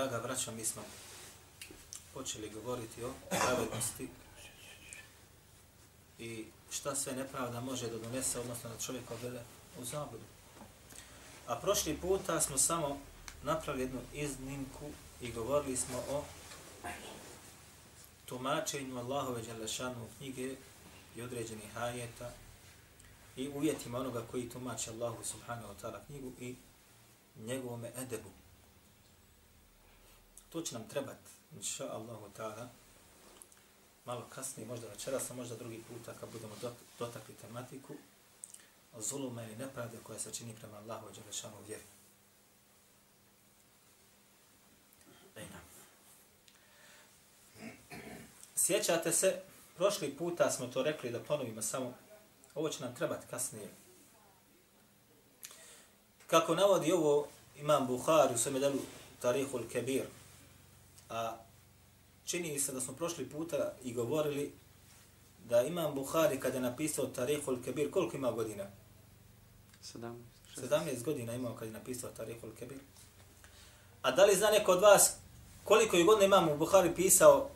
Draga braćo, mi smo počeli govoriti o pravednosti i šta sve nepravda može da donese, odnosno da čovjek odvede u zabudu. A prošli puta smo samo napravili jednu iznimku i govorili smo o tumačenju Allahove Đalešanu knjige i određenih ajeta i uvjetima onoga koji tumače Allahu subhanahu wa ta'ala knjigu i njegovome edebu. To će nam trebati, inša Allahu ta'ala, malo kasnije, možda večeras, a možda drugi puta kad budemo dotakli tematiku o zuluma ili nepravde koja se čini prema Allahu i Đelešanu u vjeri. Ejna. Sjećate se, prošli puta smo to rekli da ponovimo samo, ovo će nam trebati kasnije. Kako navodi ovo imam Buhari u svome delu Tarihul Kebir, a čini se da smo prošli puta i govorili da imam Buhari kada je napisao Tarihul Kebir, koliko ima godina? 17. 17 godina imao kada je napisao Tarihul Kebir. A da li zna neko od vas koliko je godina imam Buhari pisao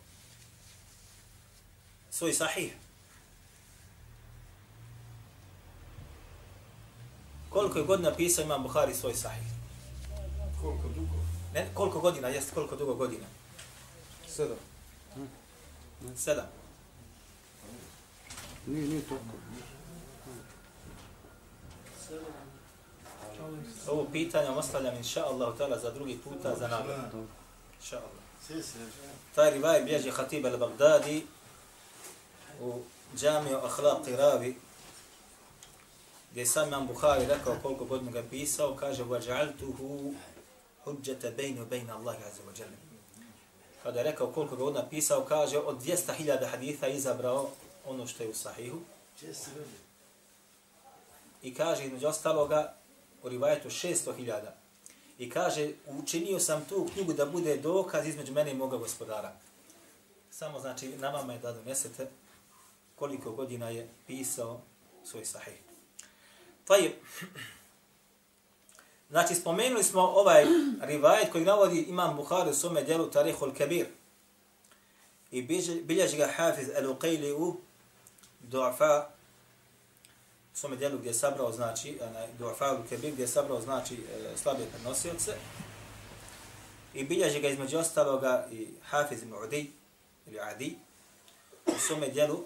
svoj sahih? Koliko je godina pisao imam Buhari svoj sahih? Koliko dugo? Ne, koliko godina, jeste koliko dugo godina? Sedam. Sedam. Nije, nije toliko. Ovo pitanje ostavljam inša Allah ta'ala za drugi puta za nagradu. Dobro. Inša Allah. Sve se. Taj rivaj bježe Hatib al-Baghdadi u džamiju Akhlaq Ravi gdje je sam imam Buhari rekao koliko godina ga je pisao, kaže وَجَعَلْتُهُ حُجَّةَ بَيْنُ بَيْنَ اللَّهِ عَزَ وَجَلَّ Kada je rekao koliko godina pisao, kaže od 200.000 haditha izabrao ono što je u sahihu i kaže između ostaloga u rivajetu 600.000 i kaže učinio sam tu knjigu da bude dokaz između mene i moga gospodara. Samo znači na vama je da donesete koliko godina je pisao svoj sahih. Pa je, znači spomenuli smo ovaj rivajet koji navodi imam Buhari u svome djelu Tarihul Kabir. I bilježi ga Hafiz al-Uqayli u Du'afa u svome djelu gdje je sabrao, znači, Du'afa al-Kabir gdje je sabrao, znači, e, slabe prenosioce i bilježi ga između ostaloga i Hafiz ibn Udi ili Adi u svome djelu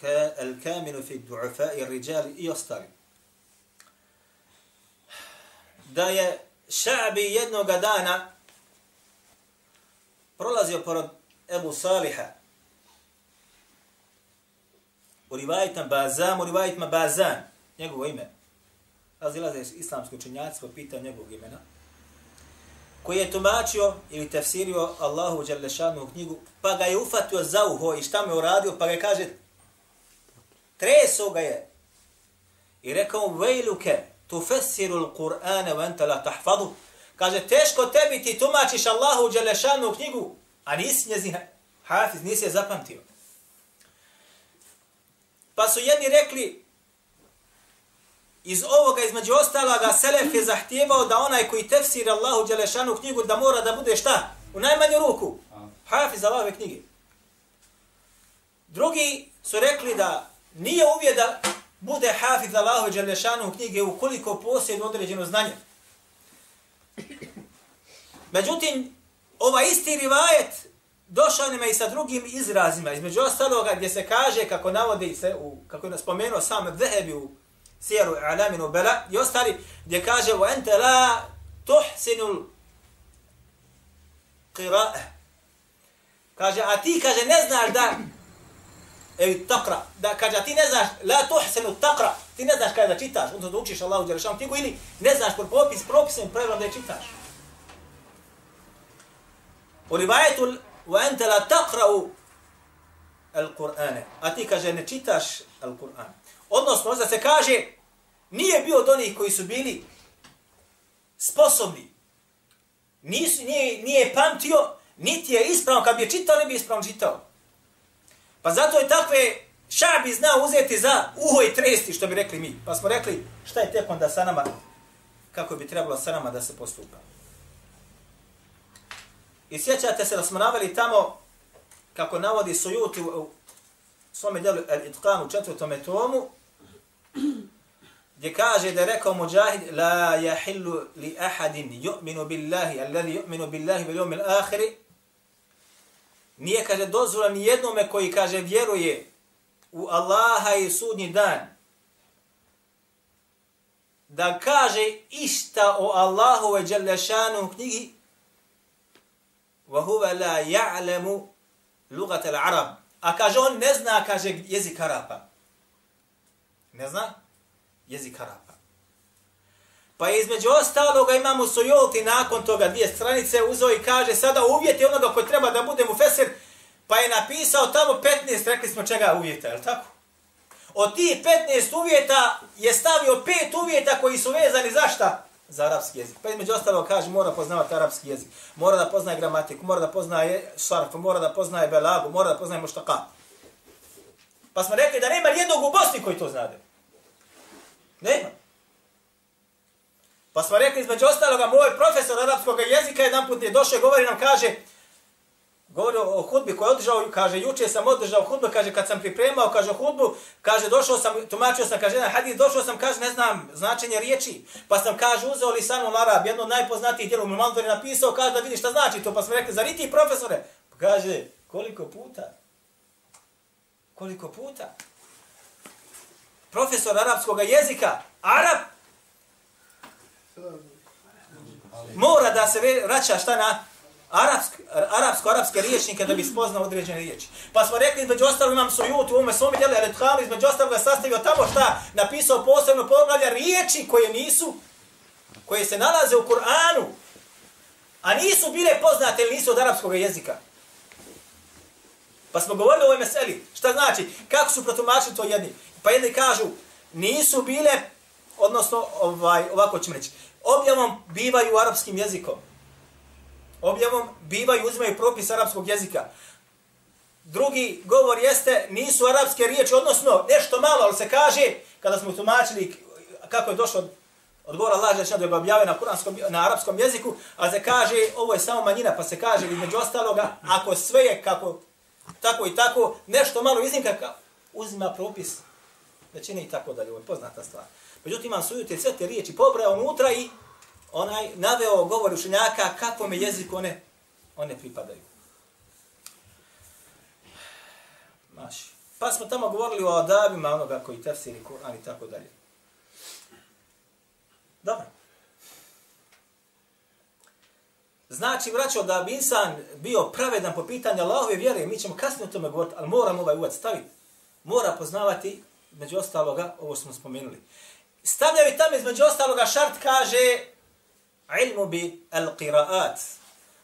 ka al-Kamilu fi Du'afa i Rijali i ostali da je Ša'bi jednog dana prolazio pored Ebu Saliha u rivajitam Bazan, u rivajitima Bazan, njegovo ime. Razilaze islamski učenjaci po pitanju njegovog imena, koji je tumačio ili tefsirio Allahu Đerlešanu u knjigu, pa ga je ufatio za uho i šta me uradio, pa ga kaže, treso ga je. I rekao, vejluke, tufessiru l-Qur'ane wa enta la tahfadu. Kaže, teško tebi ti tumačiš Allahu Đelešanu knjigu, a nisi njezin hafiz, nisi je zapamtio. Pa su jedni rekli, iz ovoga, između ostaloga, Selef je zahtijevao da onaj koji tefsira Allahu Đelešanu knjigu, da mora da bude šta? U najmanju ruku. Hafiz Allahove knjige. Drugi su rekli da nije uvijek da bude hafiz Allahu Đelešanu knjige ukoliko posjed određeno znanje. Međutim, ova isti rivajet došao nema i sa drugim izrazima, između ostaloga gdje se kaže, kako navodi se, u, kako je nas spomenuo sam Vehebi u Sijeru Alaminu Bela, i ostali, gdje kaže, وَأَنْتَ لَا تُحْسِنُ الْقِرَاءَ Kaže, a ti, kaže, ne znaš da, evi takra, da, kaže, ti ne znaš, la tuhsenu takra, ti ne znaš kada da čitaš, onda da učiš Allahu Đelešanu knjigu, ili ne znaš por popis, propisem pravilom da je čitaš. U rivajetu wa ente la takra'u al-Qur'ane. A ti kaže ne čitaš al-Qur'an. Odnosno, možda se kaže nije bio od onih koji su bili sposobni. Nisu, nije, nije pamtio, niti je ispravno, kad bi je čitao, ne bi ispravno čitao. Pa zato je takve šabi znao uzeti za uho i tresti, što bi rekli mi. Pa smo rekli, šta je tek onda sa nama, kako bi trebalo sa nama da se postupa. I sjećate se da smo naveli tamo, kako navodi Sujuti u, u svome djelu Al-Itqan u četvrtom tomu, gdje kaže da je rekao Mujahid, la jahillu li ahadin yu'minu billahi, alladhi yu'minu billahi bil jomil ahiri, nije, kaže, dozvola ni jednome koji, kaže, vjeruje u Allaha i sudnji dan, da kaže išta o Allahu ve Đalešanu u knjigi, wa huwa la ya'lamu lugat al-arab. A kaže, on ne zna, kaže, jezik Arapa. Ne zna? Jezik Arapa. Pa između ostaloga imamo Sojolti nakon toga dvije stranice uzeo i kaže sada uvjeti onoga koji treba da bude mu feser, pa je napisao tamo 15, rekli smo čega uvjeta, je li tako? Od tih 15 uvjeta je stavio pet uvjeta koji su vezani za šta? Za arapski jezik. Pa između ostalo kaže mora poznavati arapski jezik, mora da poznaje gramatiku, mora da poznaje šarf, mora da poznaje belagu, mora da poznaje muštaka. Pa smo rekli da nema jednog u Bosni koji to znade. Nema. Pa smo rekli između ostaloga, moj profesor arapskog jezika jedan put je došao i govori nam, kaže, govori o hudbi koju je održao, kaže, juče sam održao hudbu, kaže, kad sam pripremao, kaže, hudbu, kaže, došao sam, tumačio sam, kaže, jedan hadis, došao sam, kaže, ne znam, značenje riječi, pa sam, kaže, uzeo li samo Arab, jedno od najpoznatijih djelom, mu je napisao, kaže, da vidi šta znači to, pa smo rekli, zar i ti profesore? Pa kaže, koliko puta? Koliko puta? Profesor arapskog jezika, Arab, mora da se vraća šta na arapsk, arapsko-arapske riječnike da bi spoznao određene riječi. Pa smo rekli, između ostalo imam sujut u ovome svome djelu, ali thalu, između ostalo ga sastavio tamo šta, napisao posebno poglavlja riječi koje nisu, koje se nalaze u Kur'anu, a nisu bile poznate ili nisu od arapskog jezika. Pa smo govorili o ovoj meseli. Šta znači? Kako su protumačili to jedni? Pa jedni kažu, nisu bile, odnosno, ovaj, ovako ćemo reći, objavom bivaju arapskim jezikom. Objavom bivaju, uzimaju propis arapskog jezika. Drugi govor jeste, nisu arapske riječi, odnosno nešto malo, ali se kaže, kada smo tumačili kako je došlo od govora Allah Žešan da je objave na, kuranskom, na arapskom jeziku, a se kaže, ovo je samo manjina, pa se kaže, između ostaloga, ako sve je kako, tako i tako, nešto malo iznimka, uzima propis većine i tako dalje, ovo je poznata stvar. Međutim, imam suju te sve te riječi pobrao unutra i onaj naveo govor učenjaka kakvom je jezik one, one pripadaju. Maši. Pa smo tamo govorili o adabima onoga koji tefsiri Kur'an i tako dalje. Dobro. Znači, vraćao da bi insan bio pravedan po pitanju Allahove vjere, mi ćemo kasnije o tome govoriti, ali moramo ovaj uvac staviti. Mora poznavati, među ostaloga, ovo smo spomenuli. Stavljaju tamo između ostaloga šart kaže ilmu bi al-qiraat.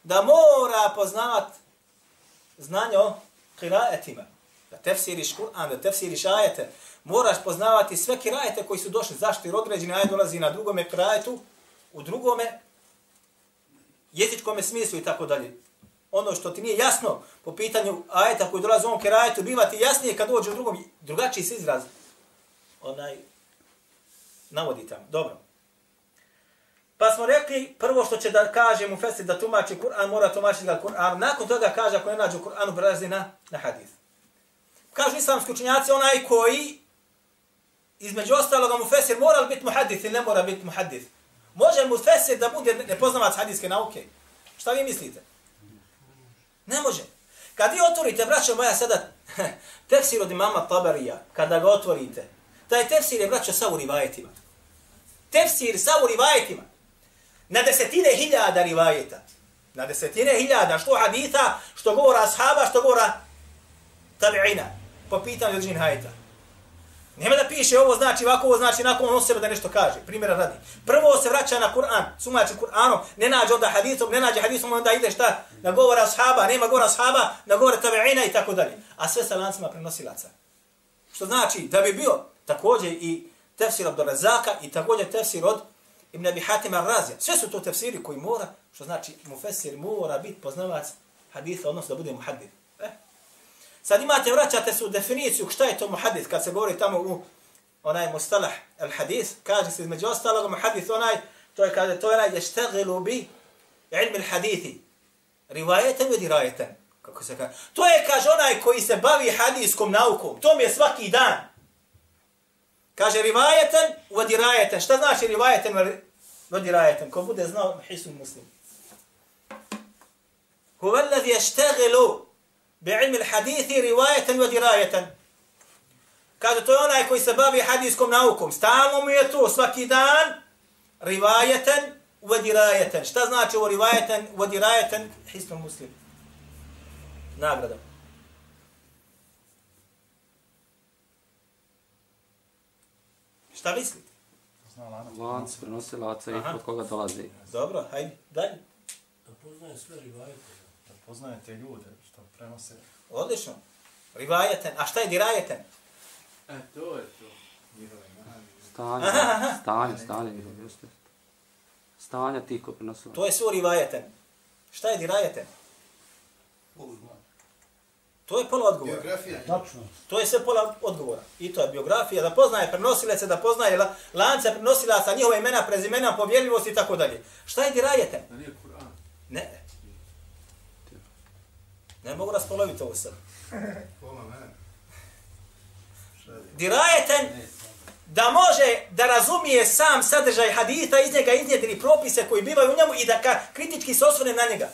Da mora poznavat znanje o qiraatima. Da tefsiriš Kur'an, da tefsiriš ajete. Moraš poznavati sve kirajete koji su došli. Zašto? Jer određeni ajet dolazi na drugome kirajetu, u drugome jezičkome smislu i tako dalje. Ono što ti nije jasno po pitanju ajeta koji dolazi u ovom kirajetu, biva ti jasnije kad dođe u drugom, drugačiji se izraz. Onaj, navodi tamo. Dobro. Pa smo rekli, prvo što će da kaže mu Fesir da tumači Kur'an, mora tumačiti ga Kur'an. Nakon toga kaže, ako ne nađu Kur'anu, prelazi na, na hadith. Kažu islamski učenjaci, onaj koji, između ostaloga mu Fesir, mora li biti muhadith ili ne mora biti muhadith? Može mu Fesir da bude nepoznavac hadijske nauke? Šta vi mislite? Ne može. Kad vi otvorite, braćo moja, sada tefsir od imama Tabarija, kada ga otvorite, taj tefsir je, braćo, sa u rivajetima. Tefsir sa u rivajetima. Na desetine hiljada rivajeta. Na desetine hiljada, što haditha, što govora ashaba, što govora tabi'ina. Po pitanju određenih hajta. Nema da piše ovo znači ovako, ovo znači nakon on sebe da nešto kaže. Primjera radi. Prvo se vraća na Kur'an, sumači Kur'anom, ne nađe onda hadithom, ne nađe hadithom, onda ide šta? Na govora ashaba, nema govora ashaba, na govora tabi'ina i tako dalje. A sve sa lancima prenosilaca. Što znači da bi bio također i tefsir Abdurazaka i također tefsir od Ibn Abi Hatim al-Razija. Sve su to tefsiri koji mora, što znači mufesir mora biti poznavac haditha, odnosno da bude muhaddith. Eh? Sad imate, vraćate se u definiciju šta je to muhadith, kad se govori tamo u onaj mustalah al-hadith, kaže se između ostalog muhadith onaj, to je kaže, to je onaj ještegilu bi ilmi al-hadithi, rivajetem i dirajetan. Kako se kaže. To je, kaže, onaj koji se bavi hadijskom naukom. To mi je svaki dan. Kaže, rivajetan u dirajetan. Šta znači rivajetan u dirajetan? Ko bude znao, hisu muslim. Huwa alladhi yashtaghilu bi'ilmi al-hadithi riwayatan wa dirayatan. Kaže to je onaj koji se bavi hadijskom naukom. Stalno mu je to svaki dan rivayatan wa dirayatan. Šta znači ovo rivayatan wa dirayatan? Hisnu muslim. Nagrada. Šta mislite? Lanac prenosilaca i Aha. od koga dolazi. Dobro, hajde, dalje. Da poznaje sve rivajete. Da poznajete ljude što prenose. Odlično. Rivajeten. A šta je dirajeten? E, to je to. Stanje, stanje, stanje njihov, jeste. Stanja ti ko prenosilaca. To je svo rivajeten. Šta je dirajeten? To je pola odgovora. Biografija. Tačno. To je sve pola odgovora. I to je biografija, da poznaje prenosilaca, da poznaje la, lance prenosilaca, njihova imena, prezimena, povjerljivost i tako dalje. Šta je dirajeten? Da nije Kur'an. Ne. Ne mogu raspoloviti ovo sad. Pola mene. Dirajeten da može da razumije sam sadržaj haditha, iz njega iznjedili propise koji bivaju u njemu i da ka kritički se osvrne na njega.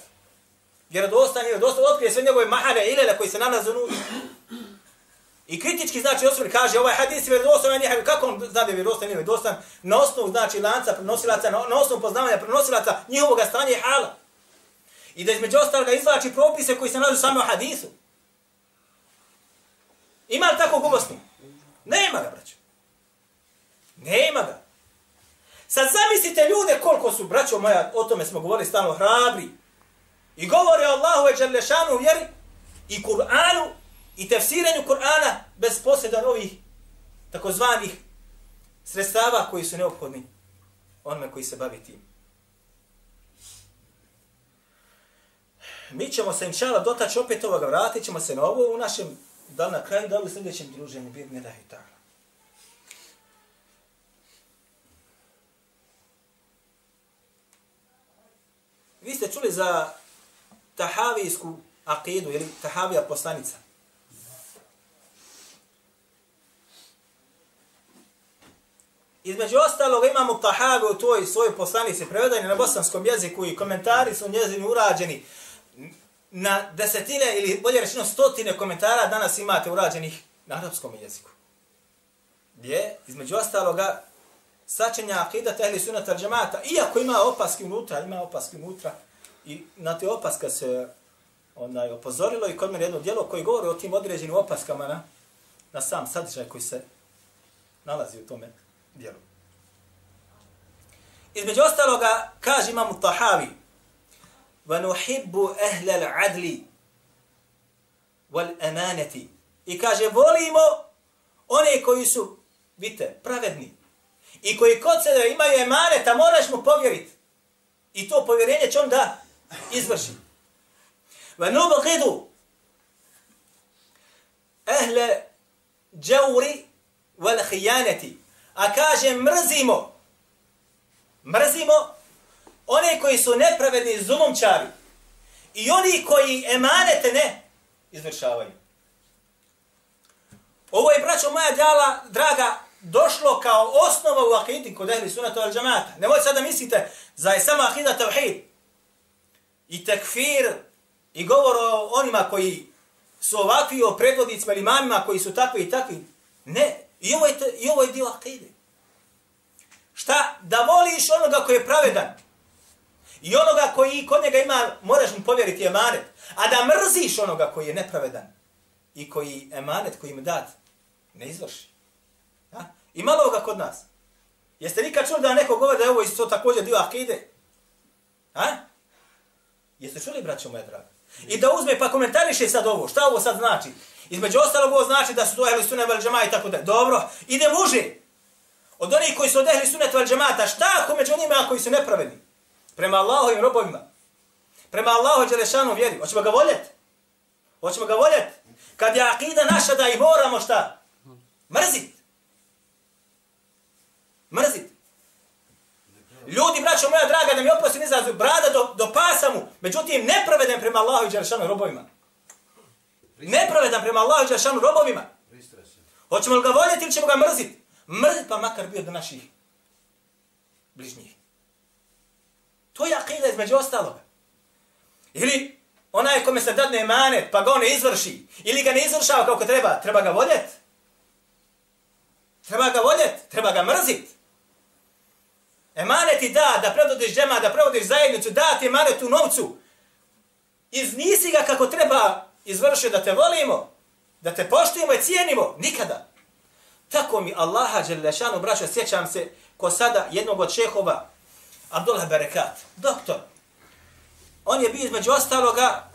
Jer dosta nije, dosta otkrije sve njegove mahane ilele koji se nalaze unutra. I kritički znači osvrne, kaže ovaj hadis je vjerodostan, nije kako on zna da je vjerodostan, nije vjerodostan, na osnovu znači lanca prenosilaca, na, na osnovu poznavanja prenosilaca njihovog stanja i hala. I da između ostaloga izvlači propise koji se nalaze samo u hadisu. Ima li tako gubosni? Nema ga, braćo. Nema ga. Sad zamislite ljude koliko su, braćo moja, o tome smo govorili stalno, hrabri. I govore o Allahu i Đalešanu u vjeri i Kur'anu i tefsiranju Kur'ana bez posljeda ovih takozvanih sredstava koji su neophodni onome koji se bavi tim. Mi ćemo se, inšala, dotaći opet ovoga, vratit ćemo se na ovo u našem, da na kraju, da li u sljedećem druženju, bir ne dahi tako. Vi ste čuli za tahavijsku akidu ili tahavija poslanica. Između ostalog imamo tahavi u toj svojoj poslanici prevedeni na bosanskom jeziku i komentari su njezini urađeni na desetine ili bolje rečeno stotine komentara danas imate urađenih na arapskom jeziku. Gdje, između ostaloga, sačenja akida tehli sunata al džemata, iako ima opaski unutra, ima opaski unutra, i na te opaska se onaj, opozorilo i kod mene jedno djelo koji govori o tim određenim opaskama na, na sam sadržaj koji se nalazi u tome djelu. Između ostaloga, kaže imam Tahavi, وَنُحِبُّ أَهْلَ الْعَدْلِ وَالْأَمَانَةِ I kaže, volimo one koji su, vidite, pravedni. I koji kod sebe imaju emaneta, moraš mu povjeriti. I to povjerenje će on da izvrši. Ve nubqidu ehle džavri vel hijaneti. A kaže mrzimo, mrzimo one koji su nepravedni zulumčari i oni koji emanete ne izvršavaju. Ovo je, braćo moja djala, draga, došlo kao osnova u akidin kod ehli sunata al džamata. Nemojte sad da mislite za je samo akida tevhid, i tekfir i govor o onima koji su ovakvi o predvodnicima ili mamima koji su takvi i takvi. Ne, i ovo je, te, i ovo je dio akide. Šta? Da voliš onoga koji je pravedan. I onoga koji kod njega ima, moraš mu povjeriti emanet. A da mrziš onoga koji je nepravedan. I koji emanet koji im dat ne izvrši. I malo ga kod nas. Jeste nikad čuli da neko govori da je ovo isto također dio akide? Ha? Jeste čuli, braćo moja draga? I da uzme pa komentariše sad ovo. Šta ovo sad znači? Između ostalog ovo znači da su to ehli sunet vel džema i tako da. Dobro, ide muže. Od onih koji su od ehli sunne vel džemata, šta ako među njima koji su nepravedni? Prema Allahovim robovima. Prema Allahu Đelešanu vjeri. Hoćemo ga voljeti? Hoćemo ga voljeti? Kad je akida naša da ih moramo šta? Mrzit. Mrzit. Ljudi, braćo moja draga, da mi oprosti izrazu, brada do, do pasa mu, međutim, nepravedan prema Allahu i Đeršanu robovima. Nepravedan prema Allahu i Đeršanu robovima. Hoćemo li ga voljeti ili ćemo ga mrziti? Mrzit pa makar bio do naših bližnjih. To je akida između ostaloga. Ili onaj kome se dadne emanet, pa ga on ne izvrši, ili ga ne izvršava kako treba, treba ga voljeti. Treba ga voljeti, treba ga mrziti. Emanet ti da, da predvodiš džema, da predvodiš zajednicu, da ti emanet u novcu. Iznisi ga kako treba izvršiti da te volimo, da te poštujemo i cijenimo. Nikada. Tako mi Allaha Đelešanu, braćo, sjećam se ko sada jednog od šehova, Abdullah Berekat, doktor. On je bio između ostaloga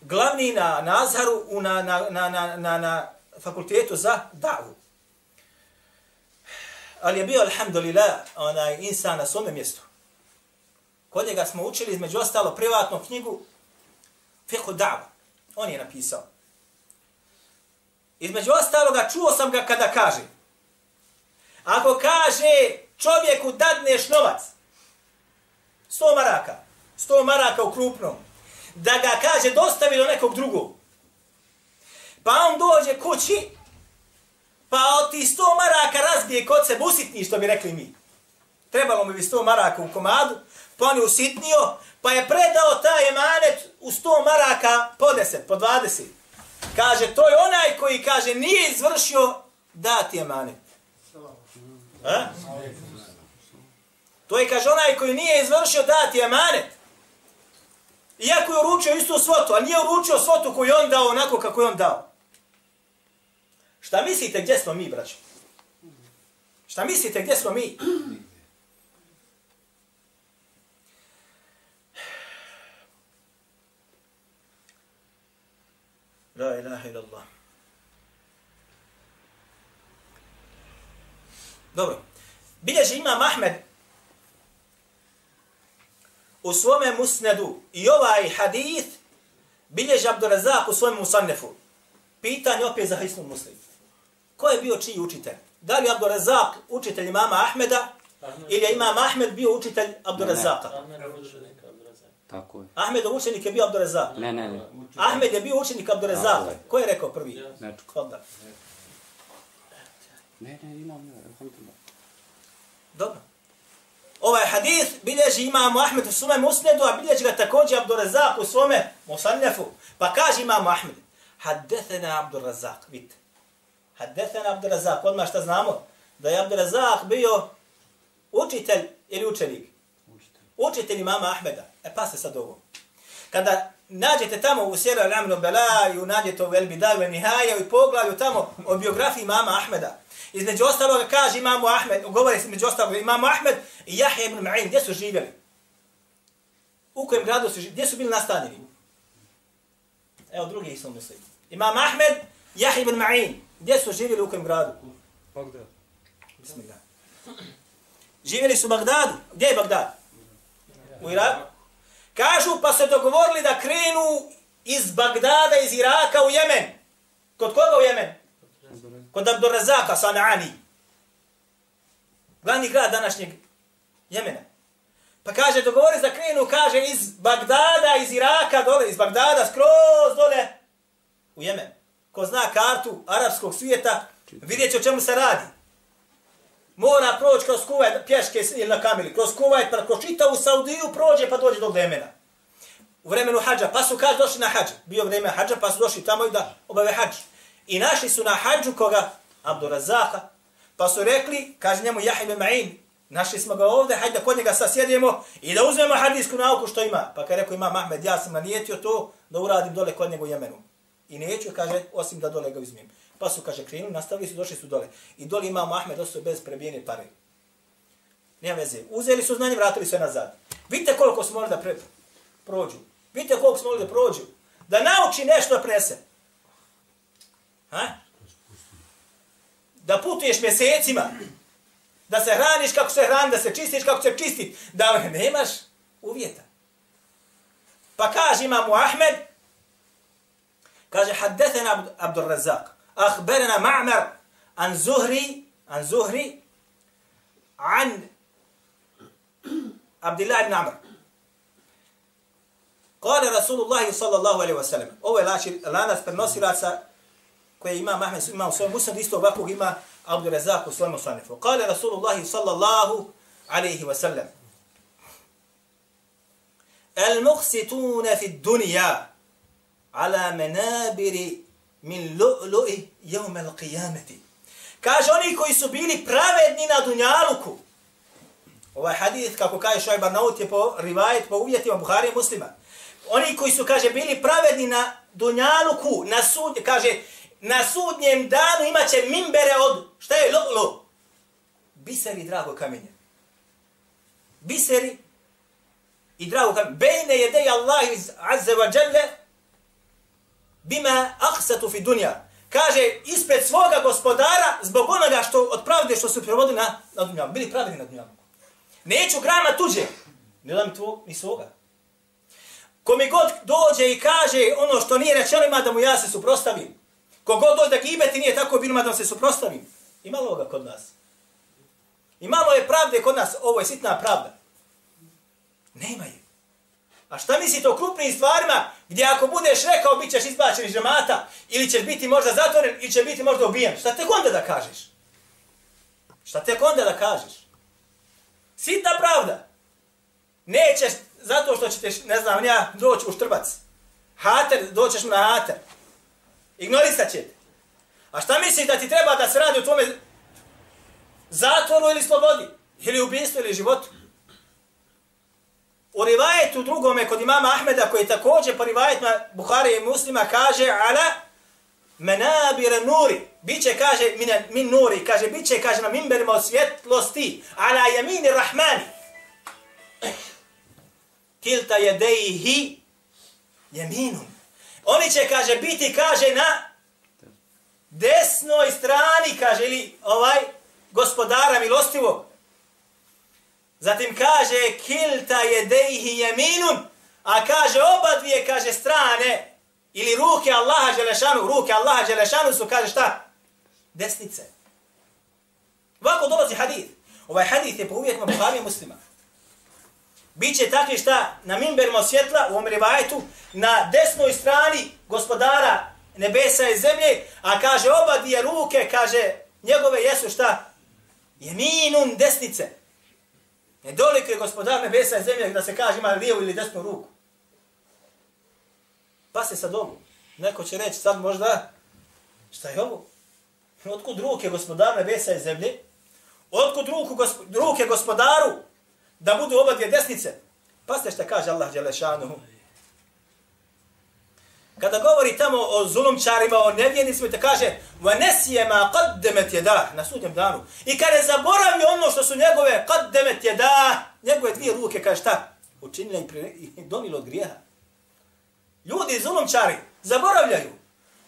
glavni na Azharu u na, na, na, na, na, na fakultetu za davu ali je bio, alhamdulillah, onaj insan na svome mjestu. Kod njega smo učili, između ostalo, privatnu knjigu Fiqhu Da'va. On je napisao. Između ostaloga, čuo sam ga kada kaže. Ako kaže čovjeku dadneš novac, sto maraka, sto maraka u krupnom, da ga kaže dostavi do nekog drugog, pa on dođe kući pa od ti sto maraka razbije kod se usitni, što bi rekli mi. Trebalo mi bi sto maraka u komadu, pa on je usitnio, pa je predao taj emanet u sto maraka po deset, po dvadeset. Kaže, to je onaj koji kaže, nije izvršio dati emanet. A? To je, kaže, onaj koji nije izvršio dati emanet. Iako je uručio istu svotu, a nije uručio svotu koju on dao onako kako je on dao. Šta mislite gdje smo mi, braćo? Šta mislite gdje smo mi? La ilaha illallah. Dobro. Bilježi imam Ahmed u svome musnedu i ovaj hadith bilježi Abdurazak u svome musannefu. Pitanje opet za hisnu muslimu. Ko je bio čiji učitelj? Da li Abdur Razak učitelj imama Ahmeda Ahmed. ili je imam Ahmed bio učitelj Abdur Razaka? Tako je. Ahmedov učenik je bio Abdur Razak. Ne, ne, ne. Ahmed je bio učenik Abdur Razaka. Ko je rekao prvi? Nečko. Ne, ne, imam, ne, alhamdulillah. Dobro. Ovaj hadith bilježi imamo Ahmed u svome musnedu, a bilježi ga također Abdur Razak u svome musannefu. Pa kaže imamo Ahmed, haddethena Abdur Razak, vidite. Haddethena Abdurazak, odmah šta znamo? Da je Abdurazak bio učitelj ili učenik? Učitelj. Učitelj imama Ahmeda. E pa se sad ovo. Kada nađete tamo u Sjera Ramnu Belaju, nađete u El Bidaju, El Nihaja i poglavlju tamo o biografiji imama Ahmeda. Između ostalog kaže imamu Ahmed, govori se između ostalog imamu Ahmed i Jahje ibn Ma'in, gdje su živjeli? U kojem gradu su živjeli? Gdje su bili nastanjeni? Evo drugi su muslim. Imam Ahmed, Jahje ibn Ma'in, Gdje su živjeli u kojem gradu? Bagdad. Bismillah. Živjeli su u Bagdadu. Gdje je Bagdad? U Iraku. Kažu pa se dogovorili da krenu iz Bagdada, iz Iraka u Jemen. Kod koga u Jemen? Kod Abdurazaka, Sana'ani. Glavni grad današnjeg Jemena. Pa kaže, dogovori da krenu, kaže, iz Bagdada, iz Iraka, dole, iz Bagdada, skroz dole, u Jemen ko zna kartu arapskog svijeta, vidjet će o čemu se radi. Mora proći kroz Kuvajt, pješke ili na kamili, kroz Kuvajt, pa kroz čitavu Saudiju prođe pa dođe do Demena. U vremenu hađa, pa su kaže došli na hađ. Bio vreme hađa, pa su došli tamo i da obave hađ. I našli su na hađu koga? Abdurazaka. Pa su rekli, kaže njemu Jahim Ma'in, našli smo ga ovdje, hajde kod njega sad sjedimo i da uzmemo hadijsku nauku što ima. Pa kada rekao ima Mahmed, ja sam nanijetio to da uradim dole kod njega u Jemenu. I neću, kaže, osim da dole ga uzmem. Pa su, kaže, krenuli, nastavili su, došli su dole. I dole imamo Ahmed ostao bez prebijene pare. Nema veze. Uzeli su znanje, vratili se nazad. Vidite koliko smo morali da pre, prođu. Vidite koliko smo morali da prođu. Da nauči nešto prese. Ha? Da putuješ mjesecima. Da se hraniš kako se hrani, da se čistiš kako se čistit. Da nemaš uvjeta. Pa kaže imamo Ahmed, kaže haddethena Abdur Razak, akhberena Ma'mar an Zuhri, an Zuhri, an Abdullah ibn Amr. Kale Rasulullah sallallahu alaihi wa sallam. Ovo je lači, lanac prenosilaca koje ima Mahmed, ima u svojom musnadu, isto ovakvog ima Abdur Razak u svojom musanifu. Kale Rasulullah sallallahu alaihi wa sallam. المقسطون في الدنيا ala menabiri min lu'lu'i jevme l'qiyameti. Kaže oni koji su bili pravedni na dunjaluku. Ovaj hadith, kako kaže Šoj Barnaut, je po rivajet, po uvjetima Buharije muslima. Oni koji su, kaže, bili pravedni na dunjaluku, na sud, kaže, na sudnjem danu imaće mimbere od, šta je, lu'lu? Biseri drago kamenje. Biseri i drago kamenje. Bejne jedeja Allahi azze wa djelle, bima aqsatu fi dunja. kaže ispred svoga gospodara zbog onoga što od pravde što su provodili na na dunjavu. bili pravedni na dunjavu. neću grama tuđe ne dam tvo, ni svoga Kome god dođe i kaže ono što nije rečeno ima da mu ja se suprostavim. Kogod dođe da gibeti nije tako bilo da se suprostavim. Imalo ga kod nas. Imalo je pravde kod nas. Ovo je sitna pravda. Nema je. A šta mislite o krupnim stvarima gdje ako budeš rekao bit ćeš izbačen iz džemata ili ćeš biti možda zatvoren ili će biti možda ubijen? Šta tek onda da kažeš? Šta tek onda da kažeš? Sitna pravda. Nećeš zato što ćeš, ne znam, ja doći u štrbac. Hater, doćeš mu na hater. Ignorisat ćete. A šta misliš da ti treba da se radi u tome zatvoru ili slobodi? Ili ubijstvu ili životu? U rivajetu drugome kod imama Ahmeda koji također po rivajetima Buhari i muslima kaže ala menabire nuri. Biće kaže min, min nuri. Kaže biće kaže na minberima od svjetlosti. Ala jamini rahmani. Kilta jedejhi jaminum. Oni će kaže biti kaže na desnoj strani kaže ili ovaj gospodara milostivog. Zatim kaže kilta jedejhi jeminun, a kaže oba dvije kaže strane ili ruke Allaha Đelešanu, ruke Allaha Đelešanu su kaže šta? Desnice. Ovako dolazi hadith. Ovaj hadith je po uvjetima Buhari muslima. Biće takvi šta na mimberima svjetla u ovom rivajetu na desnoj strani gospodara nebesa i zemlje, a kaže oba dvije ruke, kaže njegove jesu šta? Jeminun desnice. Ne doliko je gospodar nebesa i zemlje da se kaže ima lijevu ili desnu ruku. Pa se sad ovu. Neko će reći sad možda, šta je ovo? Otkud ruke gospodar nebesa i zemlje? Otkud ruku, gosp ruke gospodaru da budu obadje desnice? Pa ste šta kaže Allah Đelešanuhu. Kada govori tamo o zulumčarima, o nevjenicima, te kaže وَنَسِيَ مَا قَدَّمَتْ يَدَهِ na sudnjem danu. I kada zaboravi ono što su njegove قَدَّمَتْ يَدَهِ, njegove dvije ruke, kaže šta? Učinile i, i donilo od grijeha. Ljudi, zulumčari, zaboravljaju.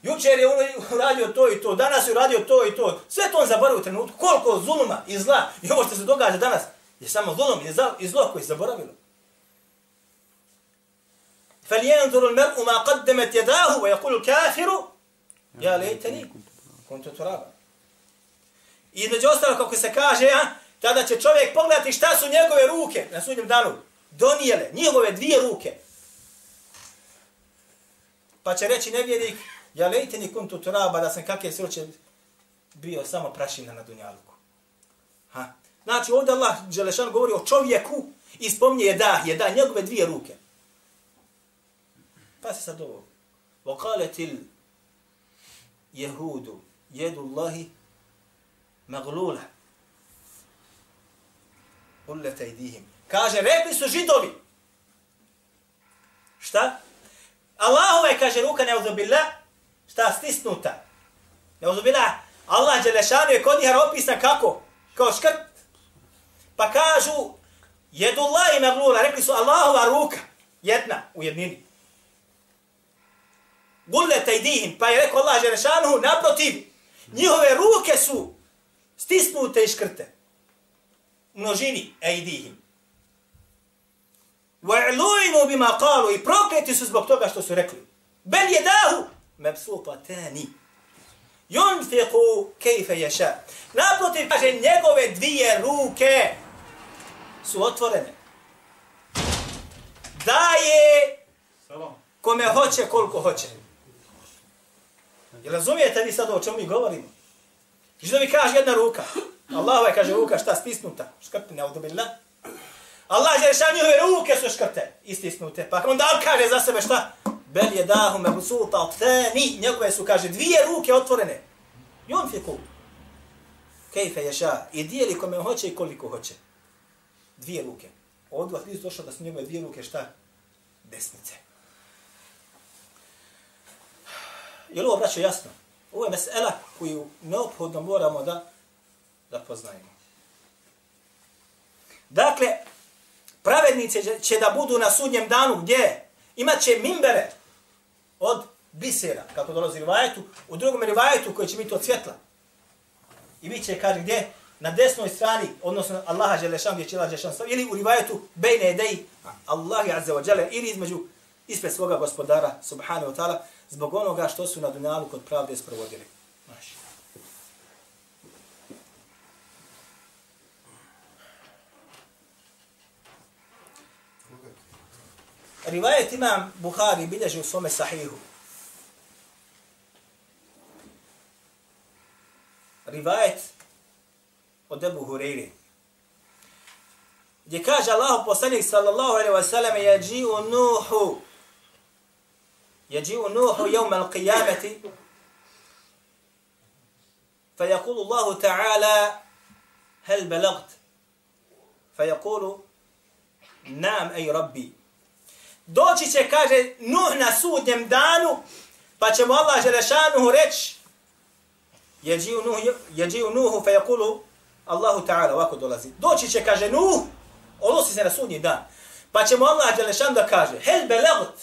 Jučer je uradio to i to, danas je uradio to i to. Sve to on zaboravio u trenutku. Koliko zuluma i zla i ovo što se događa danas je samo zulum i zlo koji je zaboravilo. فلينظر المرء ما قدمت يداه ويقول الكافر يا ليتني كنت ترابا I između ostalo kako se kaže, a, tada će čovjek pogledati šta su njegove ruke na sudnjem danu donijele, njegove dvije ruke. Pa će reći nevjernik, ja lejte ni kuntu turaba, da sam kakve sruće bio samo prašina na dunjalku. Ha. Znači ovdje Allah Đelešan govori o čovjeku i spomnije je da, je da, njegove dvije ruke. Pa se sad ovo. وقالت اليهود يد الله مغلولة قلت أيديهم Kaže, rekli su židovi. Šta? Allahova je, kaže, ruka neuzubila, šta stisnuta. Neuzubila, Allah Đelešanu je kod njih opisan kako? Kao škrt. Pa kažu, jedullah i maglula, rekli su Allahova ruka, jedna u jednini. Gulle tajdihim, pa je rekao Allah Đelešanu, naprotiv, njihove ruke su stisnute i škrte. Množini, ejdihim. Wa'luinu bima qalu i prokleti su zbog toga što su rekli. Bel jedahu mabsutatani. Yunfiqu kayfa yasha. Naprotiv kaže njegove dvije ruke su otvorene. Daje kome hoće koliko hoće. Jel razumijete vi sad o čemu mi govorimo? Znači I što mi kaže jedna ruka? Allah kaže ruka šta stisnuta. Škrti ne udobilna. Allah je rešao njihove ruke su škrte, istisnute. Pa onda on kaže za sebe šta? Bel je dahu me busulta od teni. Njegove su, kaže, dvije ruke otvorene. I on fiku. Kejfe ješa. I dijeli kome hoće i koliko hoće. Dvije ruke. Ovdje vas došao da su njegove dvije ruke šta? Desnice. Je li ovo braćo jasno? Ovo je mesela koju neophodno moramo da, da poznajemo. Dakle, pravednici će da budu na sudnjem danu gdje? Imaće mimbere od bisera, kako dolazi rivajetu, u drugom rivajetu koji će biti od svjetla. I bit će, kaže, gdje? Na desnoj strani, odnosno Allaha Želešan, gdje će Allah Želešan ili u rivajetu bejne edej Allahi Azze wa Jale, ili između, ispred svoga gospodara, subhanahu wa ta'ala, zbog onoga što su na dunjalu kod pravde sprovodili. Maši. Rivajet imam Buhari bilježi u svome sahihu. Rivajet od Ebu Hureyri. Gdje kaže Allah poslanik sallallahu alaihi wa sallam jeđiu nuhu يجيء نوح يوم القيامة فيقول الله تعالى هل بلغت فيقول نعم أي ربي doći će, kaže, Nuh na sudnjem danu, pa će mu Allah Želešanuhu reći, jeđiju Nuh, jeđiju Nuhu, fe jakulu, Allahu ta'ala, ovako dolazi. Doći će, kaže, Nuh, odnosi se na sudnji dan, pa će mu Allah Želešan da kaže, hel belagut,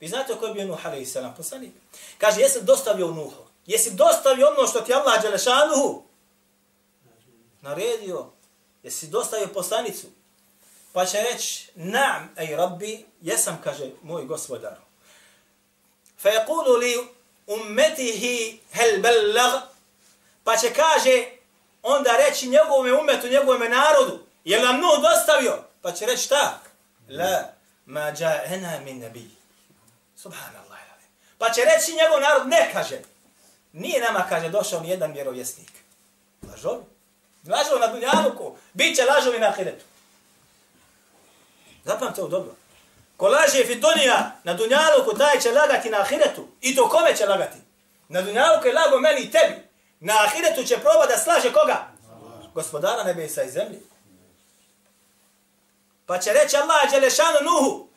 vi znate ko je bio Nuh, a.s. salam, poslanik. Kaže, jesi dostavio Nuhu, jesi dostavio ono što ti Allah Đelešanuhu naredio, jesi dostavio poslanicu, Pa će reći, naam, ej rabbi, jesam, kaže moj gospodar. Fa je kulu li ummetihi hel bellag, pa će kaže, onda reći njegovome umetu, njegovome narodu, je nam Nuh dostavio? Pa će reći šta? La, ma ja'ena min nabi. Subhanallah. Pa će reći njegov narod, ne kaže. Nije nama, kaže, došao ni jedan vjerovjesnik. Lažovi. Lažovi na dunjaluku. Biće lažovi na ahiretu. Zapamte ovo dobro. Ko laže fitonija na dunjaluku, taj će lagati na ahiretu. I to kome će lagati? Na dunjaluku je lago meni i tebi. Na ahiretu će proba da slaže koga? Gospodara nebesa i zemlji. Pa će reći Allah Đelešanu Nuhu,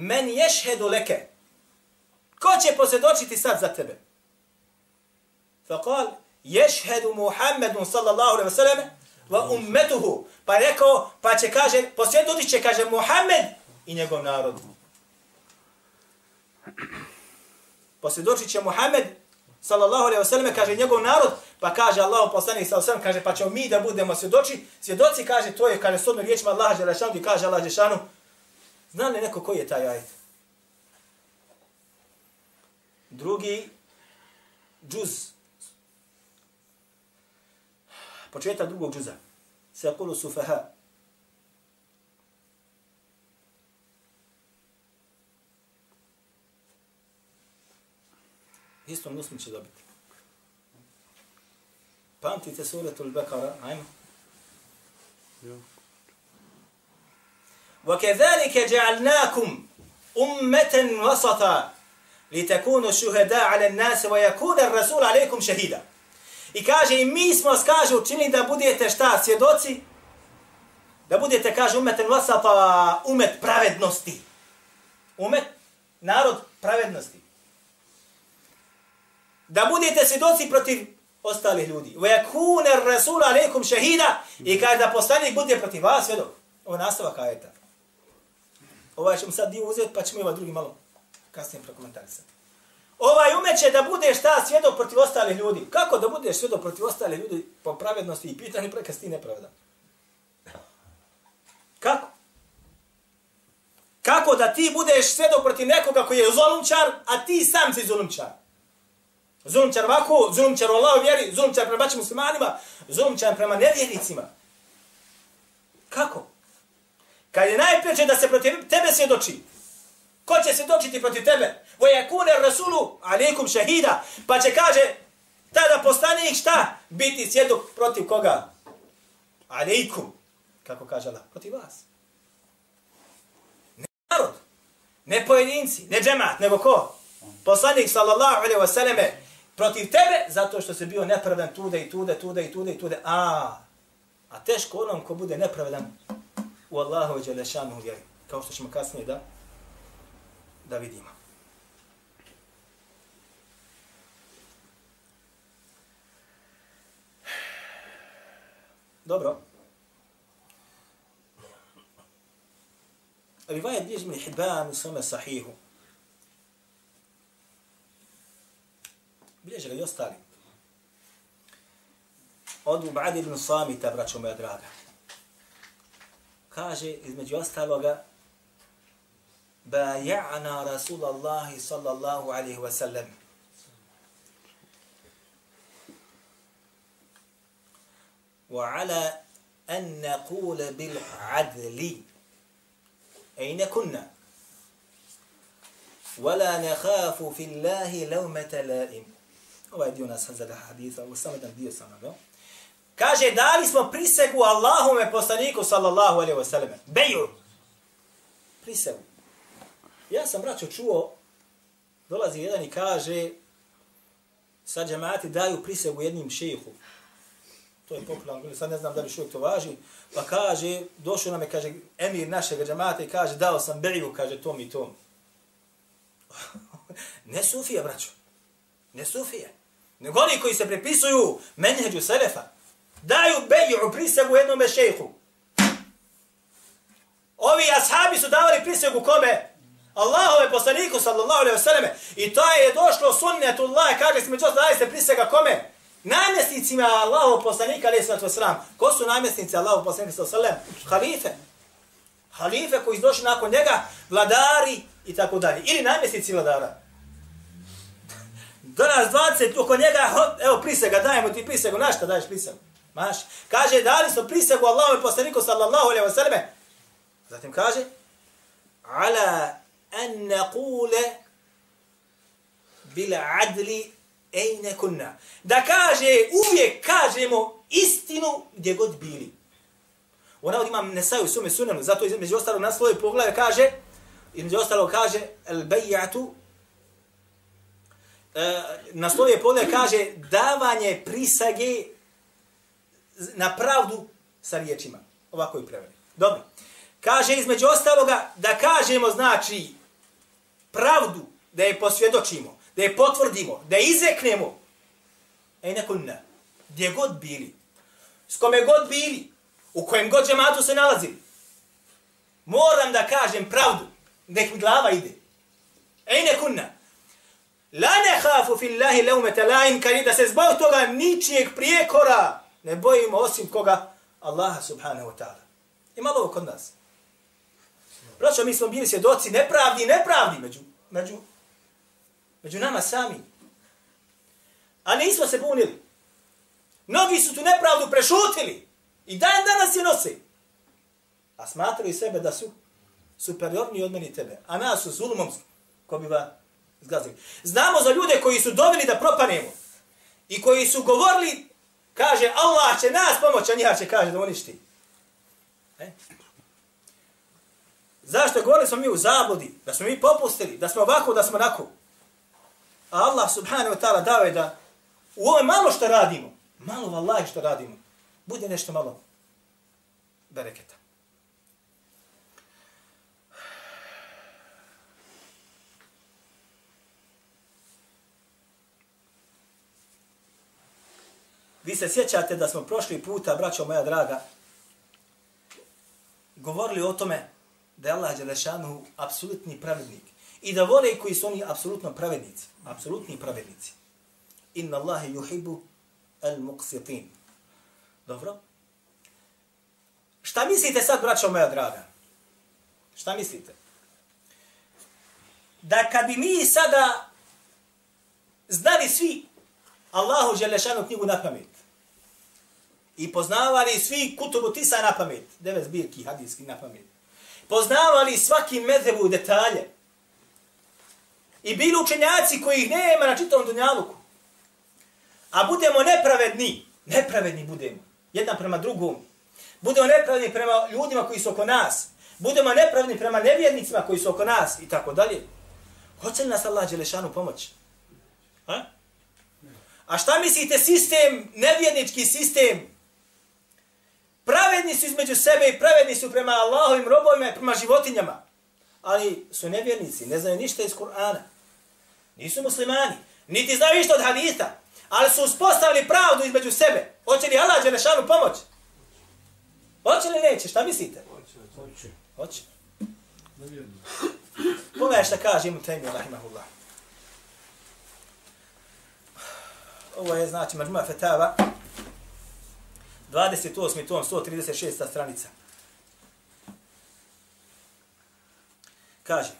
men ješhedu leke. Ko će posvjedočiti sad za tebe? Fakal, ješhedu Muhammedun sallallahu alaihi wa sallam, wa ummetuhu. Pa je rekao, pa će kaže, posvjedočit će, kaže, Muhammed i njegov narod. Posvjedočit će Muhammed, sallallahu alaihi wa sallam, kaže njegov narod, pa kaže Allahu poslanik sallallahu alaihi kaže, pa ćemo mi da budemo svjedoci, Svjedoci kaže, to je, kaže, sodno riječima Allaha Želešanu i kaže Allah Želešanu, zna li neko koji je taj ajet? Drugi, džuz, početak drugog džuza. Se kulu sufaha. Isto muslim će dobiti. Pamtite suratu Bekara, ajmo. Jo. وكذلك جعلناكم أمة وسطا لتكونوا شهداء على الناس ويكون الرسول عليكم شهيدا I kaže, i mi smo, kaže, učinili da budete šta, svjedoci? Da budete, kaže, umet vasata, umet pravednosti. Umet, narod pravednosti. da budete svjedoci protiv ostalih ljudi. Wa yakuna ar-rasul alaykum shahida i kada poslanik bude protiv vas svjedok. Ovo je nastavak ajeta. Ovaj ćemo sad dio uzeti, pa ćemo i ovaj drugi malo kasnije prokomentarisati. Ovaj umeće da bude šta svjedok protiv ostalih ljudi. Kako da budeš svjedok protiv ostalih ljudi po pravednosti i pitanju preka si ti nepravedan? Kako? Kako da ti budeš svjedok protiv nekoga koji je zulumčar, a ti sam si zulumčar? Zulumčar ovako, zulumčar u Allahu vjeri, zulumčar prema bačim muslimanima, zulumčar prema nevjernicima. Kako? Kad je najpreče da se protiv tebe svjedoči, ko će svjedočiti protiv tebe? Vojakune rasulu, alikum šehida, pa će kaže, tada postane ih šta? Biti svjedok protiv koga? Alikum, kako kaže Allah, protiv vas. Ne narod, ne pojedinci, ne džemat, nego ko? Poslanik sallallahu alaihi wasallame protiv tebe, zato što se bio nepravedan tude i tude, tude i tude i tude. A, a teško onom ko bude nepravedan u Allahu i Đelešanu vjeri. Kao što ćemo kasnije da, da vidimo. Dobro. Rivajet bilježi mi Hibban u svome sahihu. Bilježi ga i ostali. Od Ubadi ibn Samita, braćo moja draga. kaže između ostaloga Baja'na Rasulallahi sallallahu alaihi wa sallam. وعلى أن نقول بالعدل أين كنا ولا نخاف في الله لومة لائم وأديونا هذا الحديث وسمدا بيو سمدا Kaže, dali smo prisegu Allahume poslaniku, sallallahu alaihi wasallam. Beju. Prisegu. Ja sam, braćo, čuo, dolazi jedan i kaže, sad džemati daju prisegu jednim šehu. To je popularno, sad ne znam da li što to važi. Pa kaže, došao nam je, kaže, emir našeg džemata i kaže, dao sam beju, kaže, tom i tom. ne sufije, braćo. Ne sufije. Nego oni koji se prepisuju menheđu selefa. Daju beju prisegu jednome šejhu. Ovi ashabi su davali prisegu kome? Allahove poslaniku sallallahu alejhi ve selleme i to je došlo sunnetullah kaže se među daje se prisega kome namjesnicima Allahov poslanika alejhi ve wasallam. ko su namjesnici Allahov poslanika sallallahu alejhi ve halife halife koji došli nakon njega vladari i tako dalje ili namjesnici vladara Danas 20 oko njega, hop, evo prisega, dajemo ti prisegu, na šta daješ prisegu? Maš. Kaže, dali smo prisegu Allahu i poslaniku sallallahu alaihi wa sallame. Zatim kaže, ala an naqule bil adli ejne kunna. Da kaže, uvijek kažemo istinu gdje god bili. U navod imam Nesaju sume sunanu, zato između ostalo na svoje poglave kaže, između ostalo kaže, el bejatu, e, na svoje poglave kaže, davanje prisage na pravdu sa riječima. Ovako je preveli. Dobro. Kaže između ostaloga da kažemo znači pravdu, da je posvjedočimo, da je potvrdimo, da je izreknemo. Ej nekon ne. Gdje god bili. S kome god bili. U kojem god džematu se nalazili. Moram da kažem pravdu. Nek mi glava ide. Ej nekunna. La ne hafu fillahi leumete lain kari da se zbog toga ničijeg prijekora ne bojimo osim koga Allaha subhanahu wa ta'ala. Ima ovo kod nas. Braćo, mi smo bili svjedoci nepravdi i nepravdi među, među, među nama sami. A nismo se bunili. Mnogi su tu nepravdu prešutili. I dan danas je nose. A smatraju sebe da su superiorni od meni tebe. A nas su zulumom ko bi va zgazili. Znamo za ljude koji su doveli da propanemo. I koji su govorili, kaže, Allah će nas pomoći, a njiha će kaže da uništi. E? Zašto govorili smo mi u zabludi, da smo mi popustili, da smo ovako, da smo onako. A Allah subhanahu wa ta'ala dao je da u ove malo što radimo, malo vallahi što radimo, bude nešto malo bereketa. Vi se sjećate da smo prošli puta, braćo moja draga, govorili o tome da je Allah Đelešanu apsolutni pravednik. I da vole koji su oni apsolutno pravednici. Apsolutni pravednici. Inna Allahe yuhibu al muqsitin. Dobro? Šta mislite sad, braćo moja draga? Šta mislite? Da kad bi mi sada znali svi Allahu Đelešanu knjigu na pamet i poznavali svi kutubu tisa na pamet, devet zbirki hadijski na pamet, poznavali svaki medhebu detalje. I bili učenjaci koji ih nema na čitavom dunjaluku, a budemo nepravedni, nepravedni budemo, jedan prema drugom, budemo nepravedni prema ljudima koji su oko nas, budemo nepravedni prema nevjernicima koji su oko nas i tako dalje, hoće li nas Allah Đelešanu pomoći? Ha? A šta mislite sistem, nevjernički sistem, pravedni su između sebe i pravedni su prema Allahovim robovima i prema životinjama, ali su nevjernici, ne znaju ništa iz Kur'ana, nisu muslimani, niti znaju ništa od hadita, ali su uspostavili pravdu između sebe. Hoće li Allah Đelešanu pomoć? Hoće li neće? Šta mislite? Hoće. Hoće. Vjerujem. Pogledaj šta kaže Ibn Taymi, rahimahullah. Ovo je, znači, Mađma Fetava, 28. tom, 136. stranica. Kaže,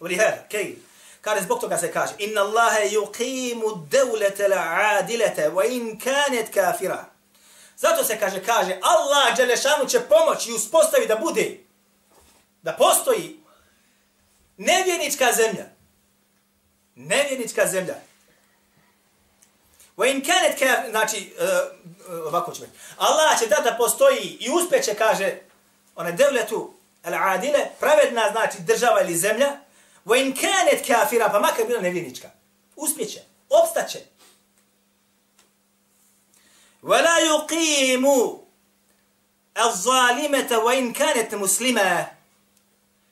ولهذا كيف Kaže, zbog toga se kaže, inna Allahe yuqimu devlete la adilete, wa in kanet kafira. Zato se kaže, kaže, Allah Đelešanu će pomoći i uspostavi da bude, da postoji nevjernička zemlja. Nevjernička zemlja. Wa in kanet ka, znači, uh, ovako ćemo. Allah će da da postoji i uspeće, kaže, ona devletu, al adile, pravedna, znači, država ili zemlja, Wa in kanet kafira, pa makar bila nevinička. Uspjeće, opstaće. Wa la yuqimu al-zalimata wa in kanet muslima.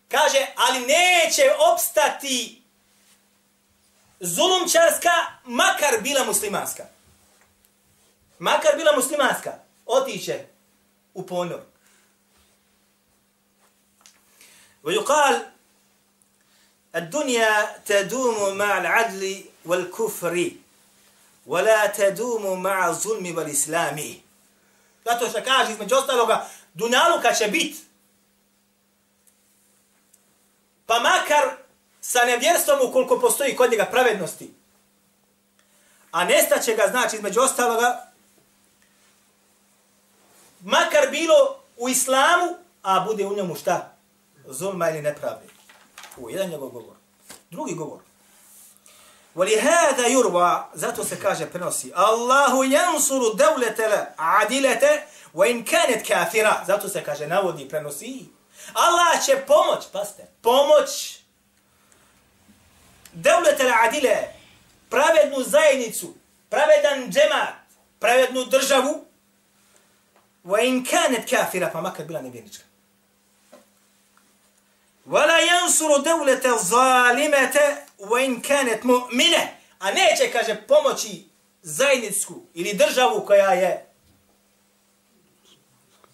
Kaže, ali neće opstati zulumčarska, makar bila muslimanska. Makar bila muslimanska, otiće u ponor. Wa yuqal الدنيا تدوم مع العدل والكفر ولا تدوم مع الظلم والإسلام Zato što kaže između ostaloga, dunjaluka će bit. Pa makar sa nevjerstvom ukoliko postoji kod njega pravednosti. A nestaće ga, znači, između ostaloga, makar bilo u islamu, a bude u njemu šta? Zulma ili nepravde. Ovo jedan njegov govor. Drugi govor. ولهذا يروى zato se kaže prenosi Allahu yansuru dawlata adilata wa in kanat kafira zato se kaže navodi prenosi Allah će pomoć paste pomoć pomoć, devlete la adile, pravednu zajednicu, pravedan džemat, pravednu državu, wa in kanet kafira, pa makar bila nevjenička. Vala jansuru devlete zalimete, wa in kanet mu'mine, a neće, kaže, pomoći zajednicu ili državu koja je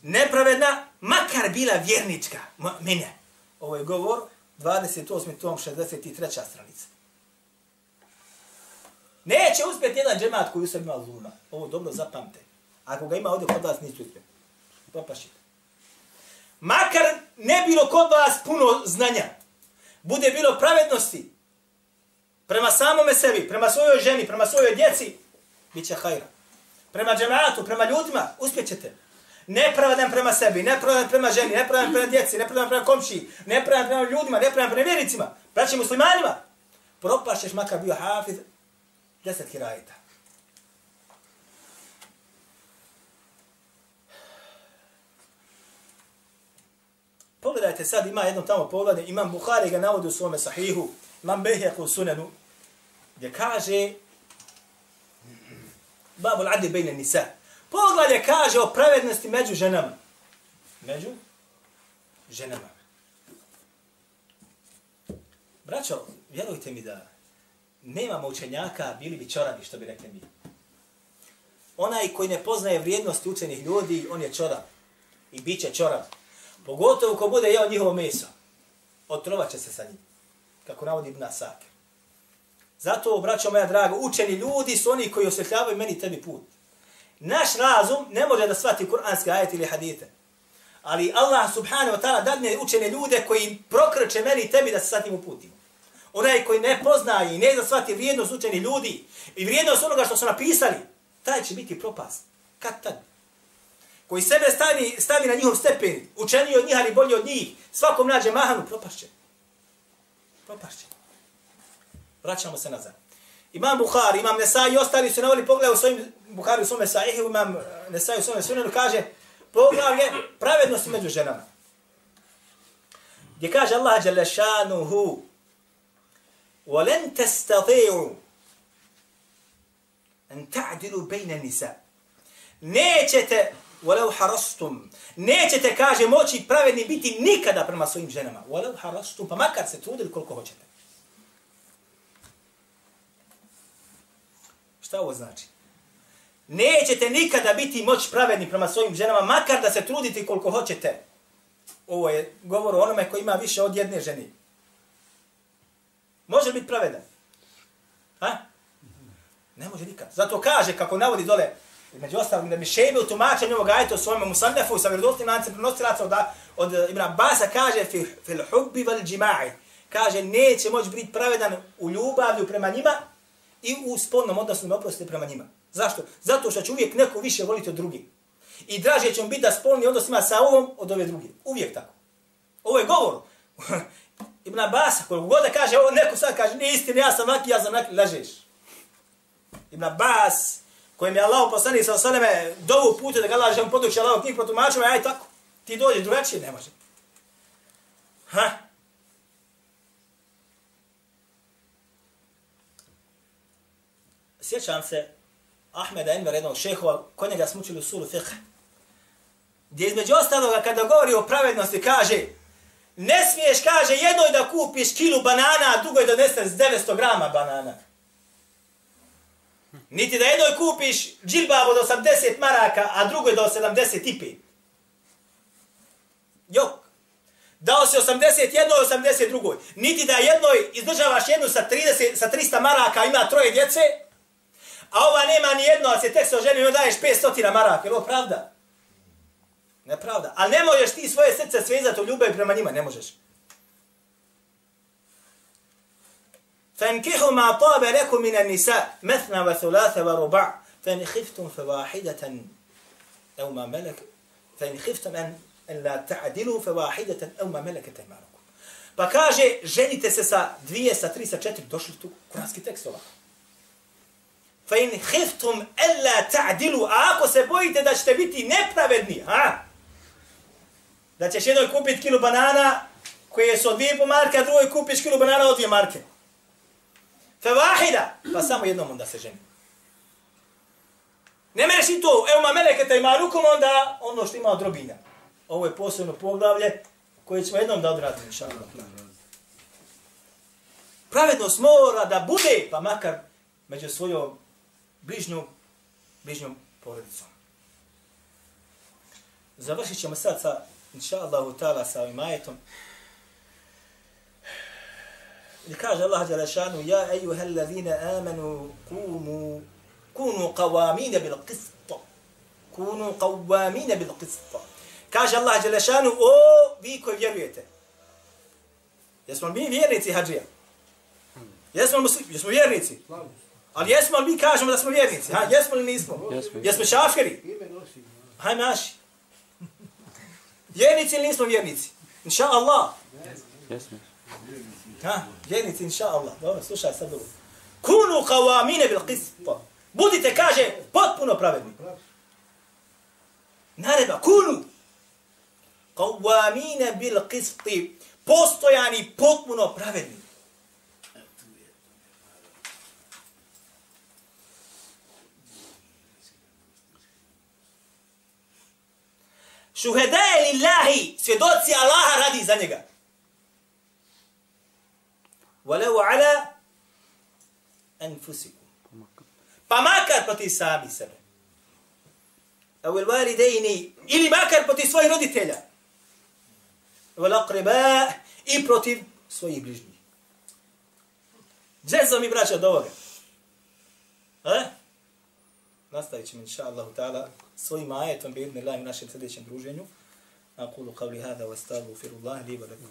nepravedna, makar bila vjernička, mu'mine. Ovo je govor 28. tom 63. stranica. Neće uspjeti jedan džemat koji u sebi ima zulma. Ovo dobro zapamte. Ako ga ima ovdje kod vas, nisu uspjeti. Popašite makar ne bilo kod vas puno znanja, bude bilo pravednosti prema samome sebi, prema svojoj ženi, prema svojoj djeci, bit će hajra. Prema džematu, prema ljudima, uspjećete. Nepravedan prema sebi, nepravedan prema ženi, nepravedan prema djeci, nepravedan prema komšiji, nepravedan prema ljudima, nepravedan prema vjericima, braći muslimanima. Propašćeš makar bio hafiz deset kirajeta. Pogledajte sad, ima jedno tamo pogledanje, imam Buhari ga navodi u svome sahihu, imam Behek u sunanu, gdje kaže Babul Adi bejne nisa. Pogledaj kaže o pravednosti među ženama. Među ženama. Braćo, vjerujte mi da nemamo učenjaka, bili bi čorabi, što bi rekli mi. onaj koji ne poznaje vrijednosti učenih ljudi, on je čorav. I bit će čorav. Pogotovo ko bude jeo njihovo meso. Otrovat će se sa njim. Kako navodi Ibn Asakir. Zato, braćo moja draga, učeni ljudi su oni koji osvjetljavaju meni tebi put. Naš razum ne može da shvati kuranske ajete ili hadite. Ali Allah subhanahu wa ta'ala dadne učene ljude koji prokrče meni i tebi da se sa tim uputimo. Onaj koji ne poznaje i ne da shvati vrijednost učenih ljudi i vrijednost onoga što su napisali, taj će biti propast. Kad tad? Koji sebe stavi, stavi na njihov stepen, učeniji od njih, ali bolji od njih, svakom nađe mahanu, propašće. Propašće. Vraćamo se nazad. Imam Bukhari, imam Nesai i ostali su navoli pogled u svojim Bukhari u svome sahihu, imam Nesai u svome sunenu, kaže poglavlje pravednosti među ženama. Gdje kaže Allah Đelešanuhu, وَلَنْ تَسْتَطِعُوا أَنْ تَعْدِلُوا بَيْنَ النِّسَاءِ Nećete, وَلَوْ حَرَسْتُمْ Nećete, kaže, moći pravedni biti nikada prema svojim ženama. وَلَوْ حَرَسْتُمْ Pa makar se trudili koliko hoćete. Šta ovo znači? Nećete nikada biti moć pravedni prema svojim ženama, makar da se trudite koliko hoćete. Ovo je govor o onome koji ima više od jedne žene. Može biti pravedan? Ha? Ne može nikad. Zato kaže, kako navodi dole, među ostalim, da mi šebi u tumačenju ovog ajta u svojom musannefu, sa vjerodostim lancem prenosilaca od, od Ibn Abasa, kaže, fil, fil hubbi val džima'i. Kaže, neće moći biti pravedan u ljubavlju prema njima i u spolnom odnosu ne oprosti prema njima. Zašto? Zato što će uvijek neko više voliti od drugih. I draže će mu biti da spolni odnos ima sa ovom od ove druge. Uvijek tako. Ovo je govor. Ibn Abbas, koliko god da kaže, ovo neko sad kaže, nije istina, ja sam vaki, ja sam vaki, lažeš. Ibn Abbas, kojim je Allah poslani sa osaleme dovu putu da ga laže, on podući Allah knjih protumačima, aj tako. Ti dođe drugačije, ne može. Ha? Sjećam se Ahmeda Enver, jednog šehova, kod njega smo učili u sulu fiqh. Gdje između ostaloga, kada govori o pravednosti, kaže, ne smiješ, kaže, jednoj da kupiš kilu banana, a drugoj da neseš 900 grama banana. Niti da jednoj kupiš džilbabu od 80 maraka, a drugoj do 75. Jok. Dao si 81 i 82. Niti da jednoj izdržavaš jednu sa, 30, sa 300 maraka, ima troje djece, a ova nema ni jedno, a se tek se oženio, daješ 500 maraka. Je li pravda? Nepravda. Ali ne možeš ti svoje srce svezati u ljubavi prema njima, ne možeš. فانكحوا ما طاب لكم من النساء مثنى وثلاث ورباع فإن خفتم فواحدة أو ما ملك فإن خفتم أن, أن لا تعدلوا فواحدة أو ما ملكت أيمانكم Pa kaže, ženite se sa dvije, sa tri, sa četiri. Došli tu kuranski tekst ovako. Fa in khiftum alla ta'dilu, a ako se bojite da ćete biti nepravedni, ha? Da ćeš jednoj kupiti kilu banana koje su od dvije po marke, a drugoj kupiš kilu banana od dvije marke. Fa vahida, pa samo jednom onda se ženi. Ne mereš i to, evo ma meleketa ima rukom, onda ono što ima od robinja. Ovo je posebno poglavlje koje ćemo jednom da odradimo. Pravednost mora da bude, pa makar među svojom bližnjom, bližnjom porodicom. Završit ćemo sad sa, inša Allahu ta'ala, sa ovim ajetom. I kaže Allah Đalešanu, Ja ejuha allazina amanu kunu, kunu qawamine bil qisto. Kunu qawamine bil qisto. Kaže Allah Đalešanu, o vi koji vjerujete. Jesmo mi vjernici hađija? Jesmo, muslim, jesmo vjernici? Ali jesmo li mi kažemo da smo vjernici? Ha? Jesmo li nismo? Jesmo. Jesmo šafiri? Ime nosi. Hajde naši. Vjernici ili nismo vjernici? Inša Allah. Jesmo. Ha? Vjernici, inša Allah. Dobro, slušaj sad dobro. Kunu qawamine bil qista. Budite, kaže, potpuno pravedni. Naredba, kunu. Qawamine bil qisti. Postojani, potpuno pravedni. Šuhedaje lillahi, svjedoci Allaha radi za njega. Walau ala anfusikum. Pa makar proti sami sebe. au il validejni, ili makar protiv svojih roditelja. Vel aqriba, i protiv svojih bližnjih. Smo mi braća od ovoga? E? Nastavit ćemo, inša Allahu ta'ala, svojim ajetom, bi idni Allah u našem sljedećem druženju. أقول قولي هذا واستغفر الله لي ولكم